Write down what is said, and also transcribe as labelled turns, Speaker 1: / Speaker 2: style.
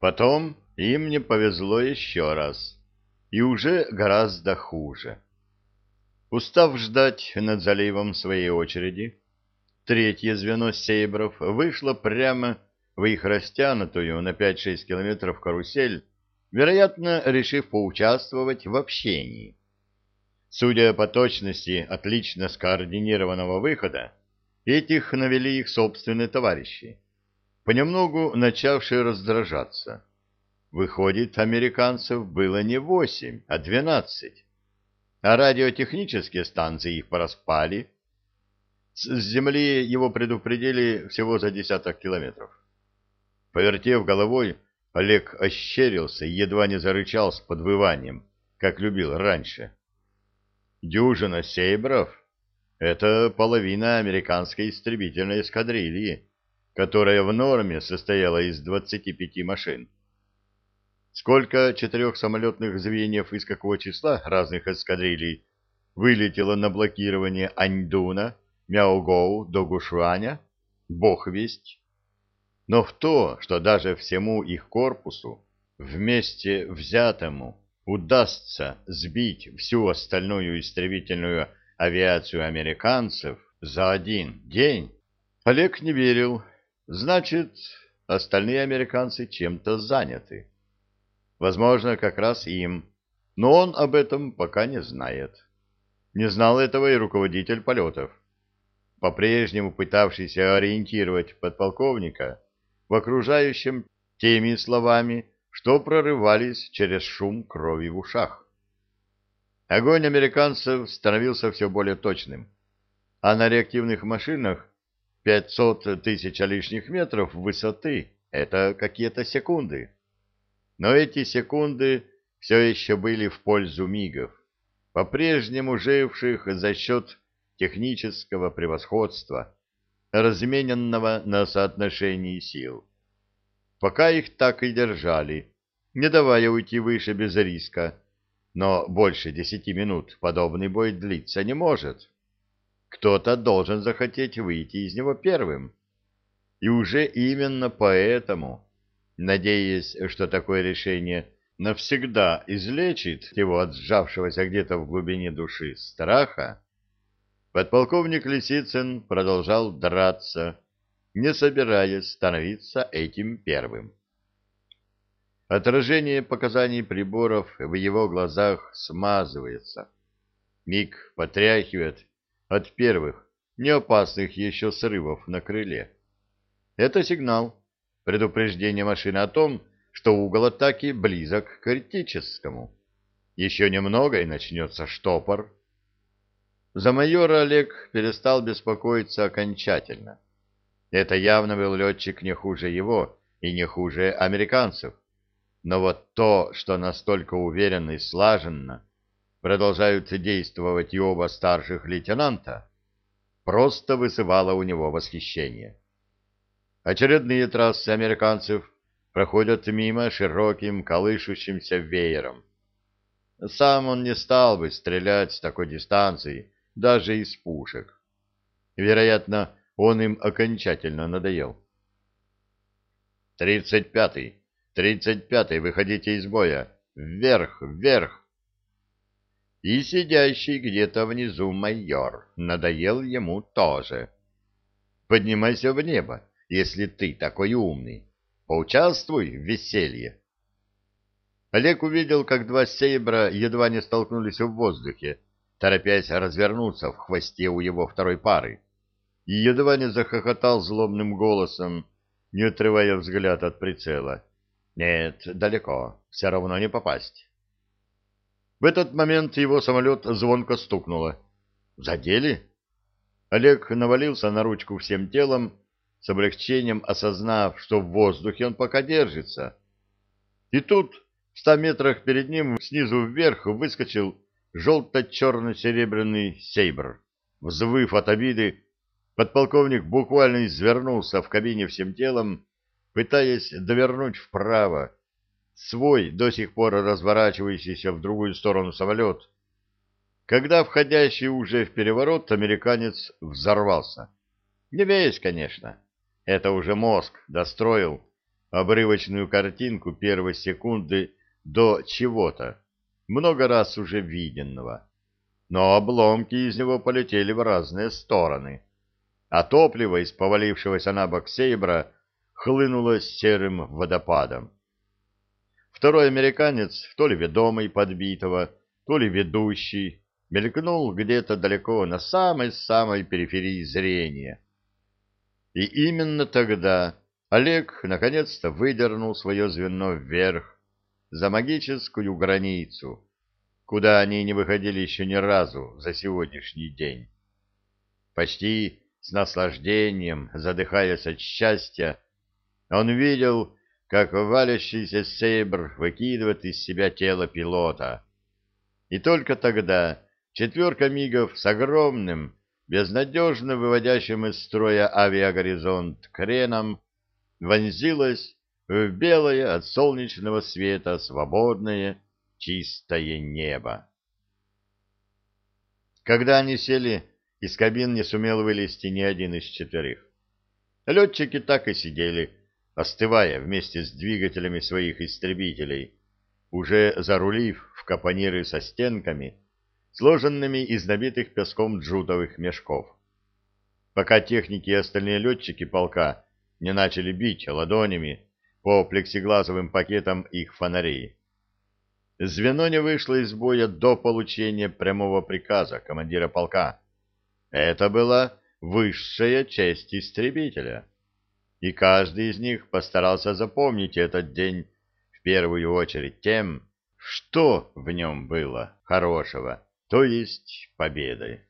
Speaker 1: Потом им не повезло еще раз. И уже гораздо хуже. Устав ждать над заливом своей очереди, третье звено сейбров вышло прямо в их растянутую на 5-6 километров карусель, вероятно, решив поучаствовать в общении. Судя по точности отлично скоординированного выхода, этих навели их собственные товарищи, понемногу начавшие раздражаться. Выходит, американцев было не восемь, а двенадцать, а радиотехнические станции их пораспали. С земли его предупредили всего за десяток километров. Повертев головой, Олег ощерился и едва не зарычал с подвыванием, как любил раньше. Дюжина сейбров — это половина американской истребительной эскадрильи, которая в норме состояла из 25 машин. Сколько четырех самолетных звеньев из какого числа разных эскадрилий вылетело на блокирование Аньдуна, Мяогоу, Догушуаня, бог весть. Но в то, что даже всему их корпусу, вместе взятому, удастся сбить всю остальную истребительную авиацию американцев за один день, Олег не верил. Значит, остальные американцы чем-то заняты. Возможно, как раз им, но он об этом пока не знает. Не знал этого и руководитель полетов. По-прежнему пытавшийся ориентировать подполковника, в окружающем теми словами, что прорывались через шум крови в ушах. Огонь американцев становился все более точным, а на реактивных машинах 500 тысяч лишних метров высоты — это какие-то секунды. Но эти секунды все еще были в пользу мигов, по-прежнему живших за счет технического превосходства, размененного на соотношении сил. Пока их так и держали, не давая уйти выше без риска, но больше десяти минут подобный бой длиться не может. Кто-то должен захотеть выйти из него первым. И уже именно поэтому, надеясь, что такое решение навсегда излечит его от сжавшегося где-то в глубине души страха, Подполковник Лисицын продолжал драться, не собираясь становиться этим первым. Отражение показаний приборов в его глазах смазывается. Миг потряхивает от первых, неопасных еще срывов на крыле. Это сигнал, предупреждение машины о том, что угол атаки близок к критическому. Еще немного и начнется штопор. За майора Олег перестал беспокоиться окончательно. Это явно был летчик не хуже его и не хуже американцев. Но вот то, что настолько уверенно и слаженно продолжают действовать и оба старших лейтенанта, просто вызывало у него восхищение. Очередные трассы американцев проходят мимо широким колышущимся веером. Сам он не стал бы стрелять с такой дистанции, даже из пушек. Вероятно, он им окончательно надоел. «Тридцать пятый! Тридцать пятый! Выходите из боя! Вверх! Вверх!» И сидящий где-то внизу майор надоел ему тоже. «Поднимайся в небо, если ты такой умный. Поучаствуй в веселье!» Олег увидел, как два сейбра едва не столкнулись в воздухе, торопясь развернуться в хвосте у его второй пары, и едва не захохотал злобным голосом, не отрывая взгляд от прицела. Нет, далеко, все равно не попасть. В этот момент его самолет звонко стукнуло. Задели? Олег навалился на ручку всем телом, с облегчением осознав, что в воздухе он пока держится. И тут, в ста метрах перед ним, снизу вверх выскочил желто-черно-серебряный сейбр. Взвыв от обиды, подполковник буквально извернулся в кабине всем телом, пытаясь довернуть вправо свой, до сих пор разворачивающийся в другую сторону самолет, когда входящий уже в переворот американец взорвался. Не весь, конечно. Это уже мозг достроил, обрывочную картинку первой секунды до чего-то, много раз уже виденного. Но обломки из него полетели в разные стороны, а топливо из повалившегося на бок сейбра хлынуло серым водопадом. Второй американец, то ли ведомый подбитого, то ли ведущий, мелькнул где-то далеко на самой-самой периферии зрения. И именно тогда Олег наконец-то выдернул свое звено вверх, за магическую границу, куда они не выходили еще ни разу за сегодняшний день. Почти с наслаждением, задыхаясь от счастья, он видел, как валящийся сейбр выкидывает из себя тело пилота. И только тогда четверка мигов с огромным, безнадежно выводящим из строя авиагоризонт креном вонзилась в белое от солнечного света свободное чистое небо. Когда они сели, из кабин не сумел вылезти ни один из четверых. Летчики так и сидели, остывая вместе с двигателями своих истребителей, уже зарулив в капониры со стенками, сложенными из набитых песком джутовых мешков. Пока техники и остальные летчики полка не начали бить ладонями по плексиглазовым пакетам их фонарей. Звено не вышло из боя до получения прямого приказа командира полка. Это была высшая честь истребителя и каждый из них постарался запомнить этот день в первую очередь тем, что в нем было хорошего, то есть победой.